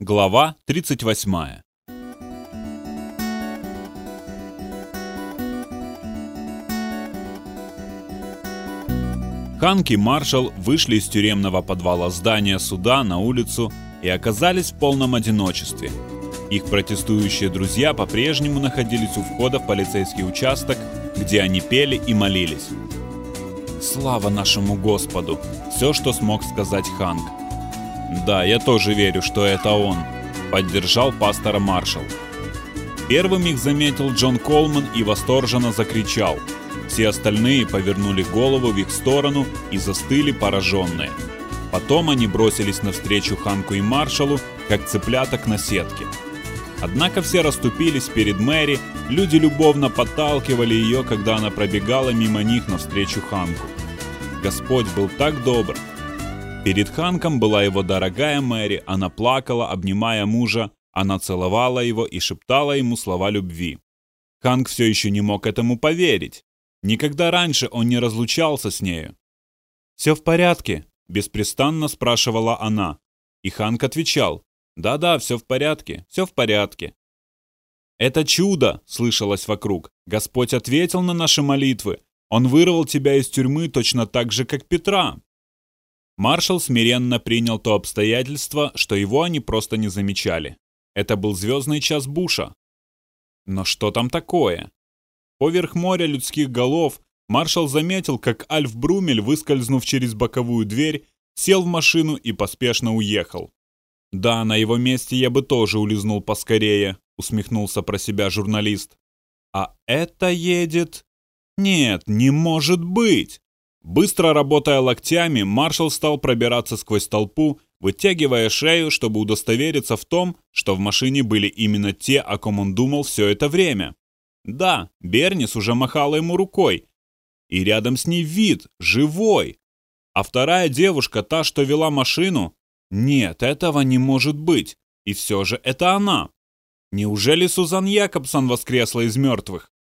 Глава 38 Ханк и маршал вышли из тюремного подвала здания суда на улицу и оказались в полном одиночестве. Их протестующие друзья по-прежнему находились у входа в полицейский участок, где они пели и молились. «Слава нашему Господу!» – все, что смог сказать Ханк. «Да, я тоже верю, что это он», — поддержал пастора Маршал. Первым их заметил Джон Колман и восторженно закричал. Все остальные повернули голову в их сторону и застыли пораженные. Потом они бросились навстречу Ханку и Маршалу, как цыпляток на сетке. Однако все расступились перед Мэри, люди любовно подталкивали ее, когда она пробегала мимо них навстречу Ханку. Господь был так добр, Перед Ханком была его дорогая Мэри, она плакала, обнимая мужа, она целовала его и шептала ему слова любви. Ханк все еще не мог этому поверить. Никогда раньше он не разлучался с нею. «Все в порядке?» – беспрестанно спрашивала она. И Ханк отвечал, «Да-да, все в порядке, все в порядке». «Это чудо!» – слышалось вокруг. «Господь ответил на наши молитвы. Он вырвал тебя из тюрьмы точно так же, как Петра. Маршал смиренно принял то обстоятельство, что его они просто не замечали. Это был звездный час Буша. Но что там такое? Поверх моря людских голов маршал заметил, как Альф Брумель, выскользнув через боковую дверь, сел в машину и поспешно уехал. «Да, на его месте я бы тоже улизнул поскорее», усмехнулся про себя журналист. «А это едет...» «Нет, не может быть!» Быстро работая локтями, маршал стал пробираться сквозь толпу, вытягивая шею, чтобы удостовериться в том, что в машине были именно те, о ком он думал все это время. Да, Бернис уже махала ему рукой. И рядом с ней вид, живой. А вторая девушка, та, что вела машину, нет, этого не может быть. И все же это она. Неужели Сузан Якобсон воскресла из мертвых?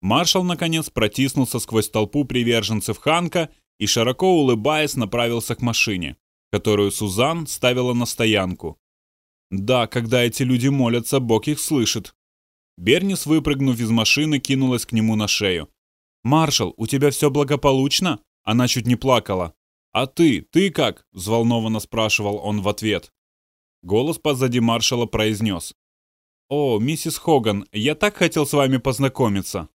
Маршал, наконец, протиснулся сквозь толпу приверженцев Ханка и, широко улыбаясь, направился к машине, которую Сузан ставила на стоянку. Да, когда эти люди молятся, Бог их слышит. Бернис, выпрыгнув из машины, кинулась к нему на шею. «Маршал, у тебя все благополучно?» Она чуть не плакала. «А ты, ты как?» – взволнованно спрашивал он в ответ. Голос позади маршала произнес. «О, миссис Хоган, я так хотел с вами познакомиться».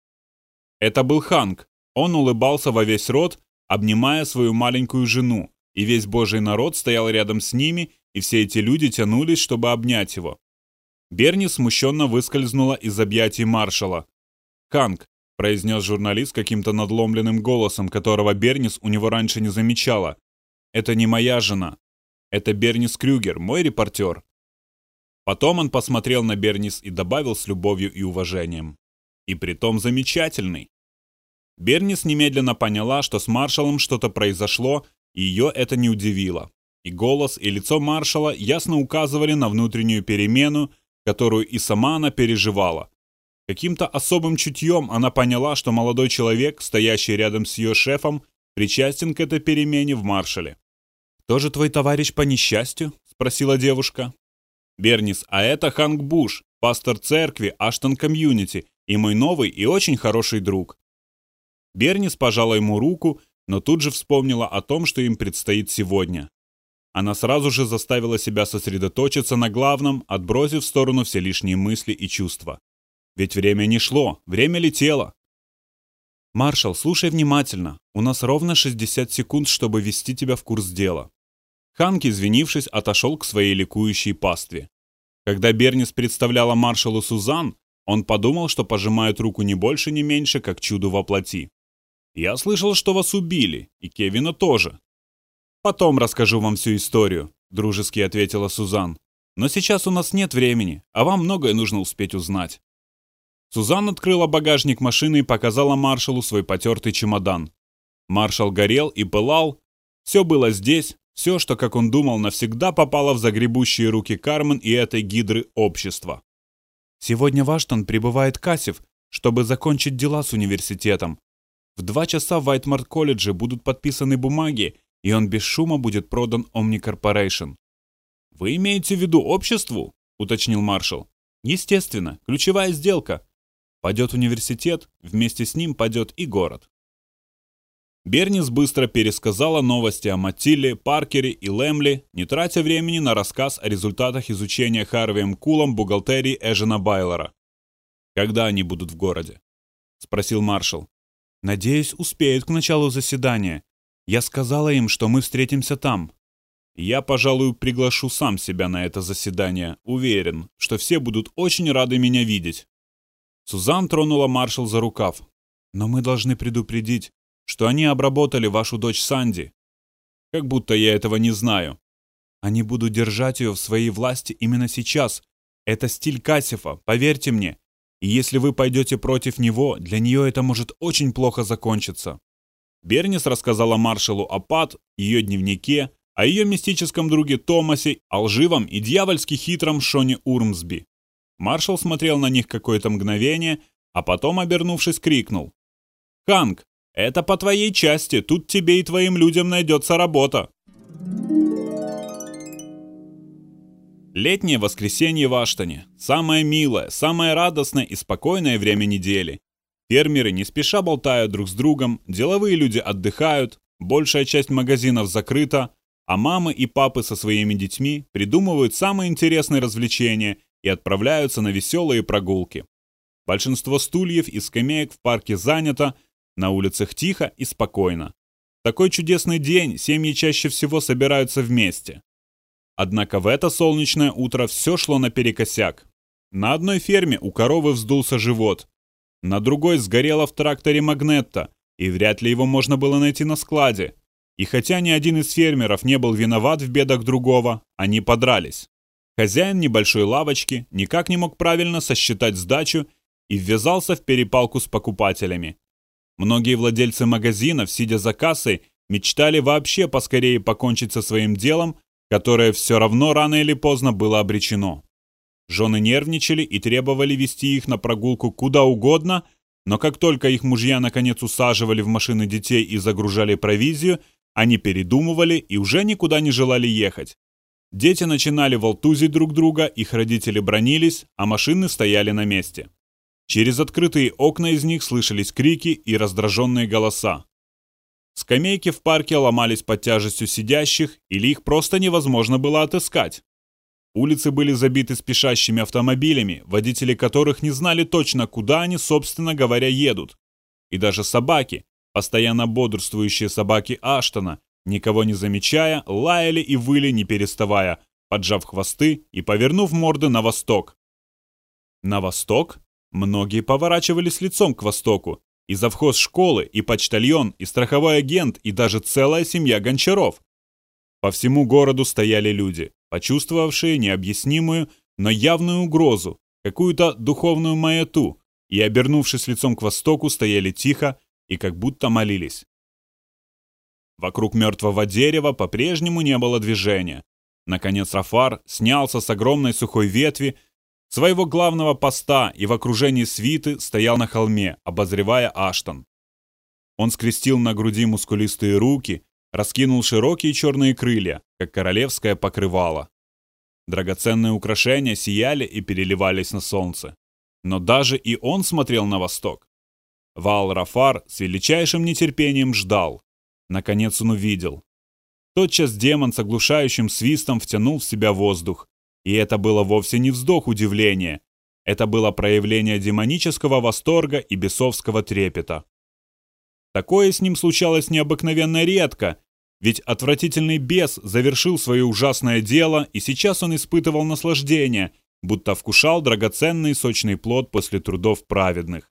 Это был Ханк. Он улыбался во весь рот, обнимая свою маленькую жену, и весь божий народ стоял рядом с ними, и все эти люди тянулись, чтобы обнять его. Берни смущенно выскользнула из объятий маршала. «Ханк», — произнес журналист каким-то надломленным голосом, которого Бернис у него раньше не замечала, — «это не моя жена. Это Бернис Крюгер, мой репортер». Потом он посмотрел на Бернис и добавил с любовью и уважением. «И притом замечательный. Бернис немедленно поняла, что с маршалом что-то произошло, и ее это не удивило. И голос, и лицо маршала ясно указывали на внутреннюю перемену, которую и сама она переживала. Каким-то особым чутьем она поняла, что молодой человек, стоящий рядом с ее шефом, причастен к этой перемене в маршале. «Кто же твой товарищ по несчастью?» – спросила девушка. «Бернис, а это Ханк Буш, пастор церкви Аштон Комьюнити и мой новый и очень хороший друг. Бернис пожала ему руку, но тут же вспомнила о том, что им предстоит сегодня. Она сразу же заставила себя сосредоточиться на главном, отбросив в сторону все лишние мысли и чувства. Ведь время не шло, время летело. «Маршал, слушай внимательно. У нас ровно 60 секунд, чтобы ввести тебя в курс дела». Ханк, извинившись, отошел к своей ликующей пастве. Когда Бернис представляла маршалу Сузан, он подумал, что пожимает руку не больше, не меньше, как чудо во плоти. Я слышал, что вас убили, и Кевина тоже. Потом расскажу вам всю историю, дружески ответила Сузан. Но сейчас у нас нет времени, а вам многое нужно успеть узнать. Сузан открыла багажник машины и показала маршалу свой потертый чемодан. Маршал горел и пылал. Все было здесь, все, что, как он думал, навсегда попало в загребущие руки Кармен и этой гидры общества. Сегодня в Аштон прибывает Кассив, чтобы закончить дела с университетом, в два часа в Вайтмарт-колледже будут подписаны бумаги, и он без шума будет продан Omni Corporation. «Вы имеете в виду обществу?» — уточнил маршал. «Естественно, ключевая сделка. Падет университет, вместе с ним падет и город». Бернис быстро пересказала новости о Матилле, Паркере и Лемли, не тратя времени на рассказ о результатах изучения Харвием Кулом бухгалтерии Эжена Байлора. «Когда они будут в городе?» — спросил маршал. «Надеюсь, успеют к началу заседания. Я сказала им, что мы встретимся там». «Я, пожалуй, приглашу сам себя на это заседание. Уверен, что все будут очень рады меня видеть». Сузан тронула маршал за рукав. «Но мы должны предупредить, что они обработали вашу дочь Санди. Как будто я этого не знаю. Они будут держать ее в своей власти именно сейчас. Это стиль Кассифа, поверьте мне. И если вы пойдете против него, для нее это может очень плохо закончиться. Бернис рассказала маршалу о Пат, ее дневнике, о ее мистическом друге Томасе, о лживом и дьявольски хитром Шоне Урмсби. Маршал смотрел на них какое-то мгновение, а потом, обернувшись, крикнул. «Ханк, это по твоей части, тут тебе и твоим людям найдется работа!» Летнее воскресенье в Аштоне. Самое милое, самое радостное и спокойное время недели. Фермеры не спеша болтают друг с другом, деловые люди отдыхают, большая часть магазинов закрыта, а мамы и папы со своими детьми придумывают самые интересные развлечения и отправляются на веселые прогулки. Большинство стульев и скамеек в парке занято, на улицах тихо и спокойно. В такой чудесный день семьи чаще всего собираются вместе. Однако в это солнечное утро все шло наперекосяк. На одной ферме у коровы вздулся живот, на другой сгорело в тракторе Магнетта, и вряд ли его можно было найти на складе. И хотя ни один из фермеров не был виноват в бедах другого, они подрались. Хозяин небольшой лавочки никак не мог правильно сосчитать сдачу и ввязался в перепалку с покупателями. Многие владельцы магазинов, сидя за кассой, мечтали вообще поскорее покончить со своим делом которое все равно рано или поздно было обречено. Жены нервничали и требовали вести их на прогулку куда угодно, но как только их мужья наконец усаживали в машины детей и загружали провизию, они передумывали и уже никуда не желали ехать. Дети начинали волтузить друг друга, их родители бронились, а машины стояли на месте. Через открытые окна из них слышались крики и раздраженные голоса. Скамейки в парке ломались под тяжестью сидящих, или их просто невозможно было отыскать. Улицы были забиты спешащими автомобилями, водители которых не знали точно, куда они, собственно говоря, едут. И даже собаки, постоянно бодрствующие собаки Аштона, никого не замечая, лаяли и выли, не переставая, поджав хвосты и повернув морды на восток. На восток? Многие поворачивались лицом к востоку, и завхоз школы, и почтальон, и страховой агент, и даже целая семья гончаров. По всему городу стояли люди, почувствовавшие необъяснимую, но явную угрозу, какую-то духовную маяту, и, обернувшись лицом к востоку, стояли тихо и как будто молились. Вокруг мертвого дерева по-прежнему не было движения. Наконец Рафар снялся с огромной сухой ветви, Своего главного поста и в окружении свиты стоял на холме, обозревая Аштон. Он скрестил на груди мускулистые руки, раскинул широкие черные крылья, как королевское покрывало. Драгоценные украшения сияли и переливались на солнце. Но даже и он смотрел на восток. Вал-Рафар с величайшим нетерпением ждал. Наконец он увидел. Тотчас демон с оглушающим свистом втянул в себя воздух, и это было вовсе не вздох удивления. Это было проявление демонического восторга и бесовского трепета. Такое с ним случалось необыкновенно редко, ведь отвратительный бес завершил свое ужасное дело, и сейчас он испытывал наслаждение, будто вкушал драгоценный сочный плод после трудов праведных.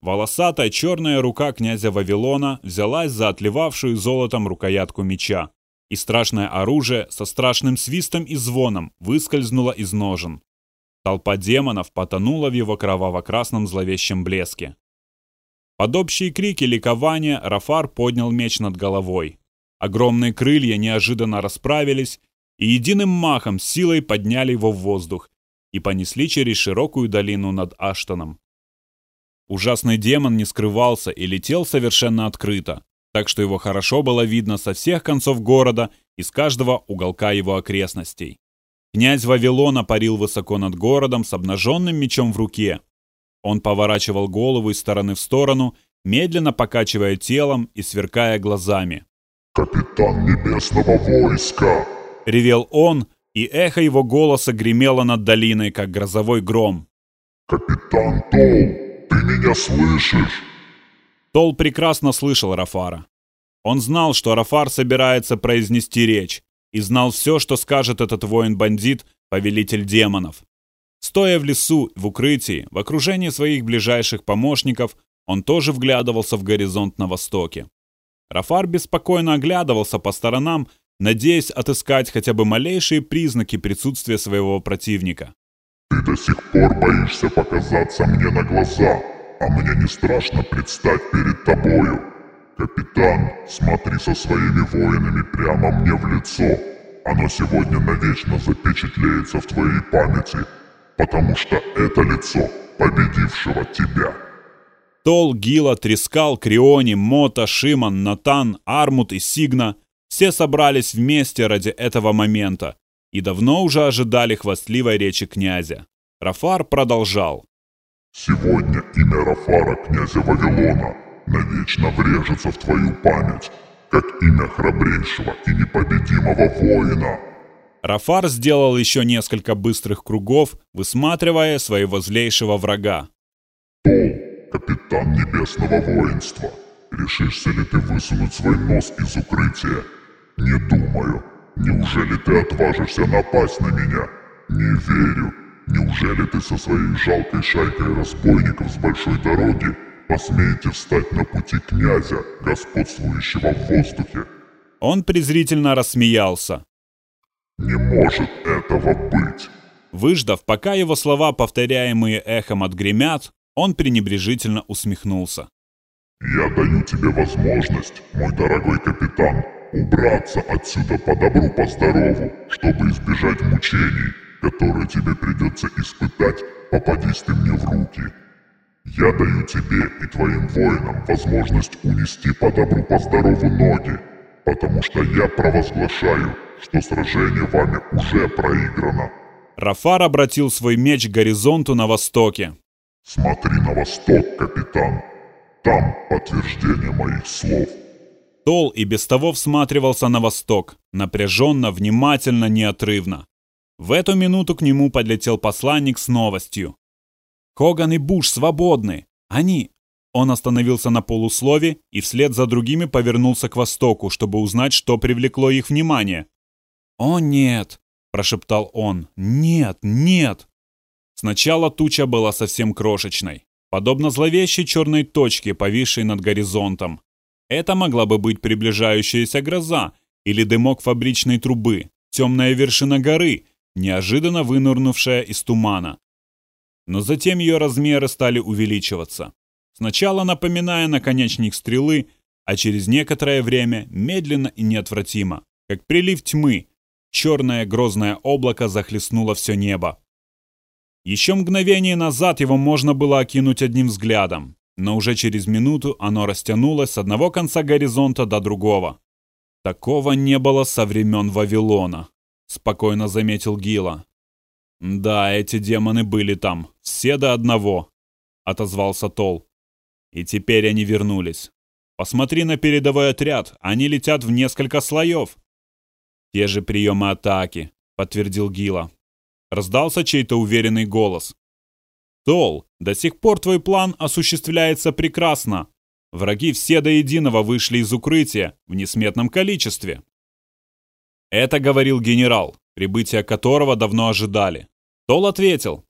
Волосатая черная рука князя Вавилона взялась за отливавшую золотом рукоятку меча и страшное оружие со страшным свистом и звоном выскользнуло из ножен. Толпа демонов потонула в его кроваво-красном зловещем блеске. Под общие крики ликования Рафар поднял меч над головой. Огромные крылья неожиданно расправились и единым махом силой подняли его в воздух и понесли через широкую долину над Аштоном. Ужасный демон не скрывался и летел совершенно открыто, так что его хорошо было видно со всех концов города и с каждого уголка его окрестностей. Князь Вавилона парил высоко над городом с обнаженным мечом в руке. Он поворачивал голову из стороны в сторону, медленно покачивая телом и сверкая глазами. «Капитан Небесного войска!» — ревел он, и эхо его голоса гремело над долиной, как грозовой гром. «Капитан Тол, ты меня слышишь?» Тол прекрасно слышал Рафара. Он знал, что Рафар собирается произнести речь, и знал все, что скажет этот воин-бандит, повелитель демонов. Стоя в лесу, в укрытии, в окружении своих ближайших помощников, он тоже вглядывался в горизонт на востоке. Рафар беспокойно оглядывался по сторонам, надеясь отыскать хотя бы малейшие признаки присутствия своего противника. «Ты до сих пор боишься показаться мне на глаза, а мне не страшно предстать перед тобою. Капитан, смотри со своими воинами прямо мне в лицо. Оно сегодня навечно запечатлеется в твоей памяти, потому что это лицо победившего тебя». Тол, Гила, Трескал, Криони, Мота, Шиман, Натан, Армут и Сигна – все собрались вместе ради этого момента и давно уже ожидали хвастливой речи князя. Рафар продолжал. «Сегодня имя Рафара, князя Вавилона, навечно врежется в твою память, как имя храбрейшего и непобедимого воина». Рафар сделал еще несколько быстрых кругов, высматривая своего злейшего врага. «Тол, капитан небесного воинства, решишься ли ты высунуть свой нос из укрытия «Не думаю. Неужели ты отважишься напасть на меня? Не верю. Неужели ты со своей жалкой шайкой разбойников с большой дороги посмеете встать на пути князя, господствующего в воздухе?» Он презрительно рассмеялся. «Не может этого быть!» Выждав, пока его слова, повторяемые эхом, отгремят, он пренебрежительно усмехнулся. «Я даю тебе возможность, мой дорогой капитан, убраться отсюда по добру, по здорову, чтобы избежать мучений, которые тебе придется испытать, попадись ты мне в руки. Я даю тебе и твоим воинам возможность унести по добру, по здорову ноги, потому что я провозглашаю, что сражение вами уже проиграно. Рафар обратил свой меч к горизонту на востоке. Смотри на восток, капитан. Там подтверждение моих слов. Тол и без того всматривался на восток, напряженно, внимательно, неотрывно. В эту минуту к нему подлетел посланник с новостью. «Хоган и Буш свободны! Они...» Он остановился на полуслове и вслед за другими повернулся к востоку, чтобы узнать, что привлекло их внимание. «О, нет!» – прошептал он. «Нет, нет!» Сначала туча была совсем крошечной, подобно зловещей черной точке, повисшей над горизонтом. Это могла бы быть приближающаяся гроза или дымок фабричной трубы, темная вершина горы, неожиданно вынырнувшая из тумана. Но затем ее размеры стали увеличиваться. Сначала напоминая наконечник стрелы, а через некоторое время медленно и неотвратимо, как прилив тьмы, черное грозное облако захлестнуло все небо. Еще мгновение назад его можно было окинуть одним взглядом, но уже через минуту оно растянулось с одного конца горизонта до другого. Такого не было со времен Вавилона, спокойно заметил Гила. Да, эти демоны были там, все до одного, отозвался Тол. И теперь они вернулись. Посмотри на передовой отряд, они летят в несколько слоев. Те же приемы атаки, подтвердил Гила. Раздался чей-то уверенный голос. Тол, до сих пор твой план осуществляется прекрасно. Враги все до единого вышли из укрытия в несметном количестве. Это говорил генерал, прибытие которого давно ожидали. Тол ответил.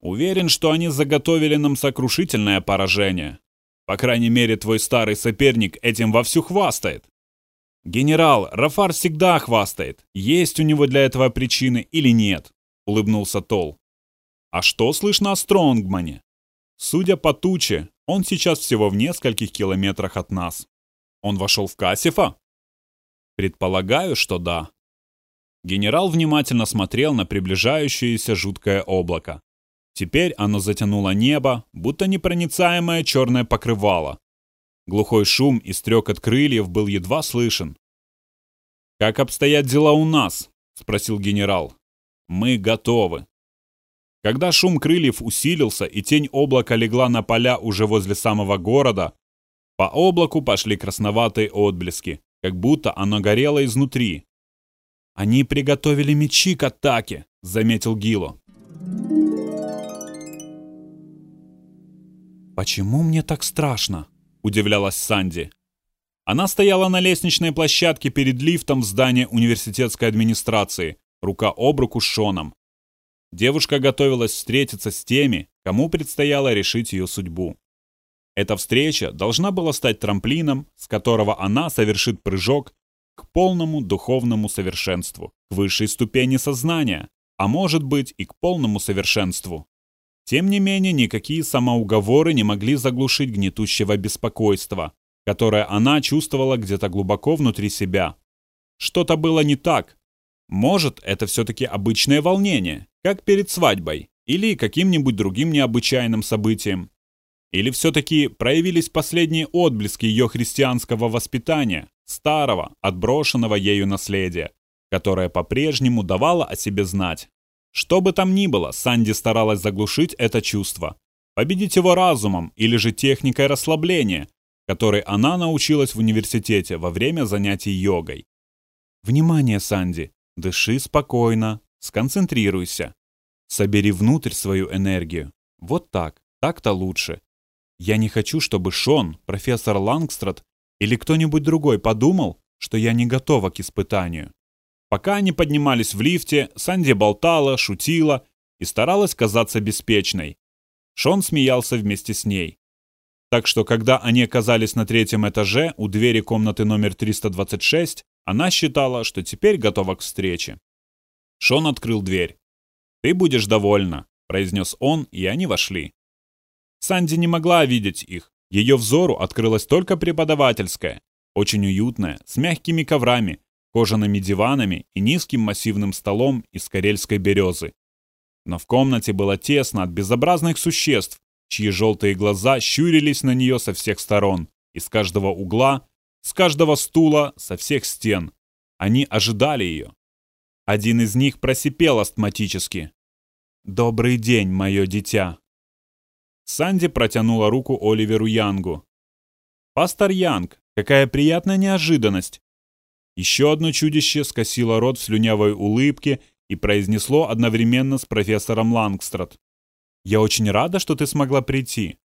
Уверен, что они заготовили нам сокрушительное поражение. По крайней мере, твой старый соперник этим вовсю хвастает. Генерал, Рафар всегда хвастает, есть у него для этого причины или нет, улыбнулся Тол. А что слышно о Стронгмане? Судя по туче, он сейчас всего в нескольких километрах от нас. Он вошел в Кассифа? Предполагаю, что да. Генерал внимательно смотрел на приближающееся жуткое облако. Теперь оно затянуло небо, будто непроницаемое черное покрывало. Глухой шум и стрекот крыльев был едва слышен. «Как обстоят дела у нас?» – спросил генерал. Мы готовы. Когда шум крыльев усилился и тень облака легла на поля уже возле самого города, по облаку пошли красноватые отблески, как будто оно горело изнутри. «Они приготовили мечи к атаке», — заметил Гило. «Почему мне так страшно?» — удивлялась Санди. Она стояла на лестничной площадке перед лифтом в здании университетской администрации, рука об руку с Шоном. Девушка готовилась встретиться с теми, кому предстояло решить ее судьбу. Эта встреча должна была стать трамплином, с которого она совершит прыжок к полному духовному совершенству, к высшей ступени сознания, а может быть и к полному совершенству. Тем не менее, никакие самоуговоры не могли заглушить гнетущего беспокойства, которое она чувствовала где-то глубоко внутри себя. Что-то было не так. Может, это все-таки обычное волнение, как перед свадьбой или каким-нибудь другим необычайным событием. Или все-таки проявились последние отблески ее христианского воспитания, старого, отброшенного ею наследия, которое по-прежнему давало о себе знать. Что бы там ни было, Санди старалась заглушить это чувство, победить его разумом или же техникой расслабления, которой она научилась в университете во время занятий йогой. Внимание, Санди, дыши спокойно, сконцентрируйся. Собери внутрь свою энергию. Вот так, так-то лучше. Я не хочу, чтобы Шон, профессор Лангстрад или кто-нибудь другой подумал, что я не готова к испытанию. Пока они поднимались в лифте, Санди болтала, шутила и старалась казаться беспечной. Шон смеялся вместе с ней. Так что, когда они оказались на третьем этаже, у двери комнаты номер 326, она считала, что теперь готова к встрече. Шон открыл дверь. «Ты будешь довольна», — произнес он, и они вошли. Санди не могла видеть их. Ее взору открылась только преподавательская, очень уютная, с мягкими коврами, кожаными диванами и низким массивным столом из карельской березы. Но в комнате было тесно от безобразных существ, чьи желтые глаза щурились на нее со всех сторон, из каждого угла, с каждого стула, со всех стен. Они ожидали ее. Один из них просипел астматически. «Добрый день, мое дитя!» Санди протянула руку Оливеру Янгу. «Пастор Янг, какая приятная неожиданность! Еще одно чудище скосило рот в слюнявой улыбке и произнесло одновременно с профессором Лангстрад. «Я очень рада, что ты смогла прийти».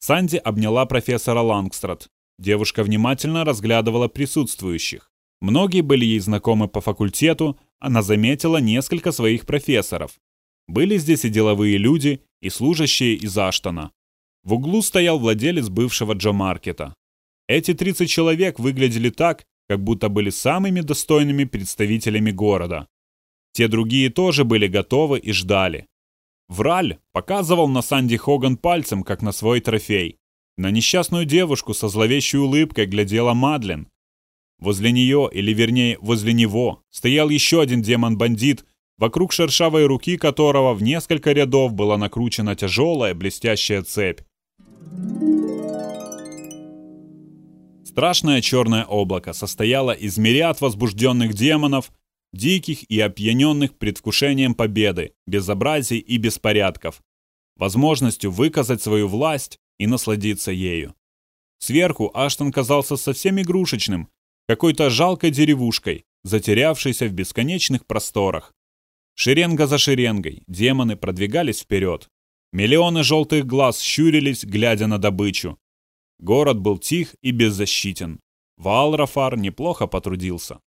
Санди обняла профессора Лангстрад. Девушка внимательно разглядывала присутствующих. Многие были ей знакомы по факультету, она заметила несколько своих профессоров. Были здесь и деловые люди, и служащие из Аштона. В углу стоял владелец бывшего Джо-маркета. Эти 30 человек выглядели так, как будто были самыми достойными представителями города. Те другие тоже были готовы и ждали. Враль показывал на Санди Хоган пальцем, как на свой трофей. На несчастную девушку со зловещей улыбкой глядела Мадлен. Возле нее, или вернее, возле него, стоял еще один демон-бандит, вокруг шершавой руки которого в несколько рядов была накручена тяжелая блестящая цепь. Страшное черное облако состояло из мириад возбужденных демонов, диких и опьяненных предвкушением победы, безобразий и беспорядков, возможностью выказать свою власть и насладиться ею. Сверху Аштон казался совсем игрушечным, какой-то жалкой деревушкой, затерявшейся в бесконечных просторах. Шеренга за шеренгой демоны продвигались вперед. Миллионы желтых глаз щурились, глядя на добычу, Город был тих и беззащитен. Ваал-Рафар неплохо потрудился.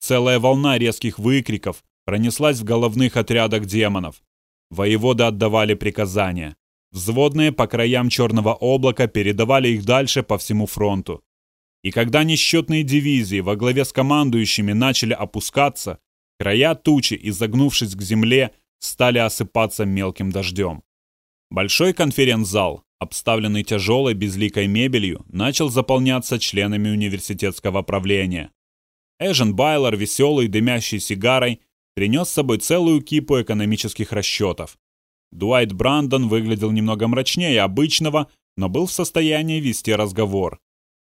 Целая волна резких выкриков пронеслась в головных отрядах демонов. Воеводы отдавали приказания. Взводные по краям черного облака передавали их дальше по всему фронту. И когда несчетные дивизии во главе с командующими начали опускаться, края тучи, изогнувшись к земле, стали осыпаться мелким дождем. Большой конференц-зал, обставленный тяжелой безликой мебелью, начал заполняться членами университетского правления. Эжен Байлер, веселый, дымящий сигарой, принес с собой целую кипу экономических расчетов. Дуайт Брандон выглядел немного мрачнее обычного, но был в состоянии вести разговор.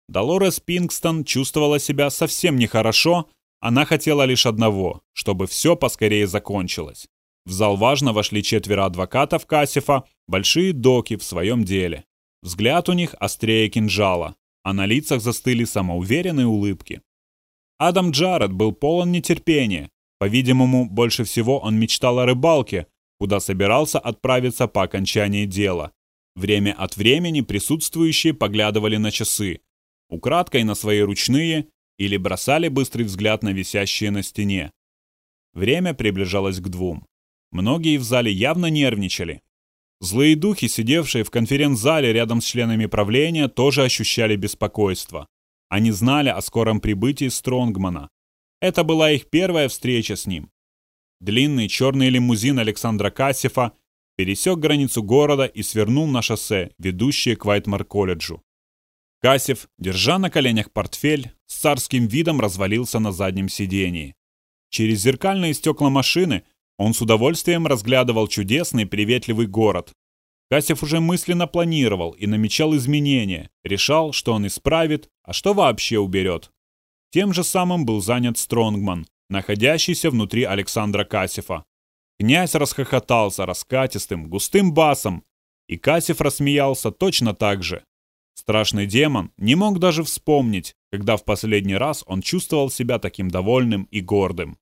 Долорес Пингстон чувствовала себя совсем нехорошо, Она хотела лишь одного, чтобы все поскорее закончилось. В зал важно вошли четверо адвокатов Кассифа, большие доки в своем деле. Взгляд у них острее кинжала, а на лицах застыли самоуверенные улыбки. Адам Джаред был полон нетерпения. По-видимому, больше всего он мечтал о рыбалке, куда собирался отправиться по окончании дела. Время от времени присутствующие поглядывали на часы, украдкой на свои ручные или бросали быстрый взгляд на висящие на стене. Время приближалось к двум. Многие в зале явно нервничали. Злые духи, сидевшие в конференц-зале рядом с членами правления, тоже ощущали беспокойство. Они знали о скором прибытии Стронгмана. Это была их первая встреча с ним. Длинный черный лимузин Александра Кассифа пересек границу города и свернул на шоссе, ведущее к Вайтмар-колледжу. Кассив, держа на коленях портфель, с царским видом развалился на заднем сидении. Через зеркальные стекла машины он с удовольствием разглядывал чудесный приветливый город. Кассев уже мысленно планировал и намечал изменения, решал, что он исправит, а что вообще уберет. Тем же самым был занят Стронгман, находящийся внутри Александра Кассифа. Князь расхохотался раскатистым, густым басом, и Кассив рассмеялся точно так же. Страшный демон не мог даже вспомнить, когда в последний раз он чувствовал себя таким довольным и гордым.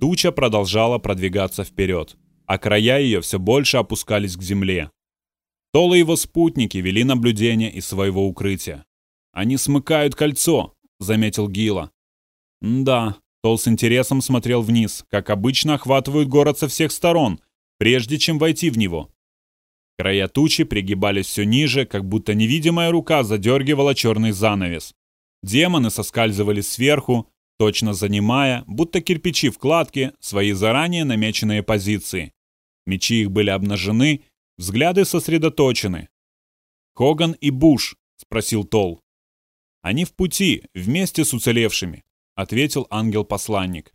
Туча продолжала продвигаться вперед, а края ее все больше опускались к земле. Тол и его спутники вели наблюдение из своего укрытия. «Они смыкают кольцо», — заметил Гила. «Да», — Тол с интересом смотрел вниз, как обычно охватывают город со всех сторон, прежде чем войти в него. Края тучи пригибались все ниже, как будто невидимая рука задергивала черный занавес. Демоны соскальзывали сверху, точно занимая, будто кирпичи в кладке, свои заранее намеченные позиции. Мечи их были обнажены, взгляды сосредоточены. «Хоган и Буш?» — спросил Тол. «Они в пути, вместе с уцелевшими», — ответил ангел-посланник.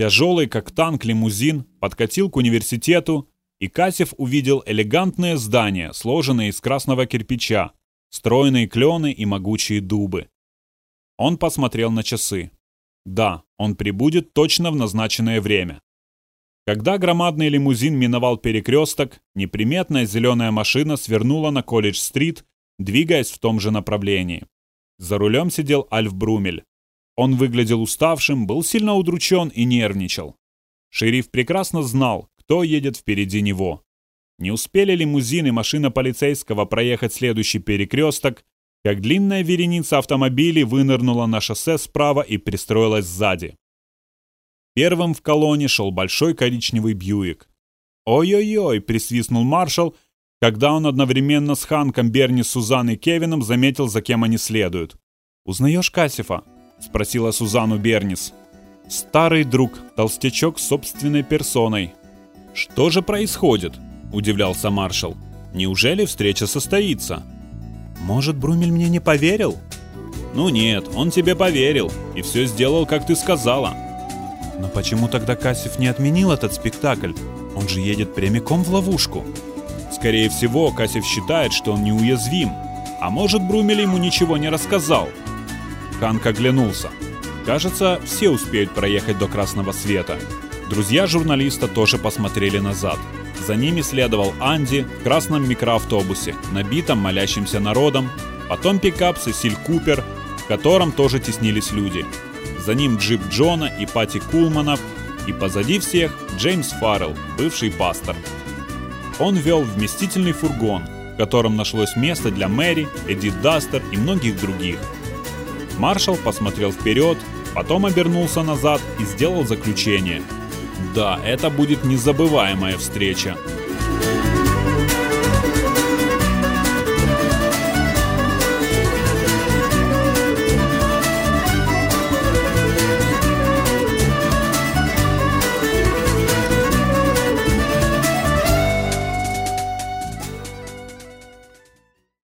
Тяжелый, как танк, лимузин подкатил к университету, и Касев увидел элегантное здание, сложенное из красного кирпича, стройные клены и могучие дубы. Он посмотрел на часы. Да, он прибудет точно в назначенное время. Когда громадный лимузин миновал перекресток, неприметная зеленая машина свернула на Колледж-стрит, двигаясь в том же направлении. За рулем сидел Альф Брумель. Он выглядел уставшим, был сильно удручен и нервничал. Шериф прекрасно знал, кто едет впереди него. Не успели лимузин и машина полицейского проехать следующий перекресток, как длинная вереница автомобилей вынырнула на шоссе справа и пристроилась сзади. Первым в колонне шел большой коричневый Бьюик. «Ой-ой-ой!» — присвистнул маршал, когда он одновременно с Ханком, Берни, Сузан и Кевином заметил, за кем они следуют. «Узнаешь Кассифа?» — спросила Сузану Бернис. «Старый друг, толстячок собственной персоной». «Что же происходит?» — удивлялся маршал. «Неужели встреча состоится?» «Может, Брумель мне не поверил?» «Ну нет, он тебе поверил и все сделал, как ты сказала». «Но почему тогда Кассив не отменил этот спектакль? Он же едет прямиком в ловушку». «Скорее всего, Кассив считает, что он неуязвим. А может, Брумель ему ничего не рассказал?» Ханк оглянулся. Кажется, все успеют проехать до красного света. Друзья журналиста тоже посмотрели назад. За ними следовал Анди в красном микроавтобусе, набитом молящимся народом, потом пикап Сесиль Купер, в котором тоже теснились люди. За ним джип Джона и Пати Кулманов, и позади всех Джеймс Фаррелл, бывший пастор. Он вел вместительный фургон, в котором нашлось место для Мэри, Эдит Дастер и многих других. Маршал посмотрел вперед, потом обернулся назад и сделал заключение – да, это будет незабываемая встреча.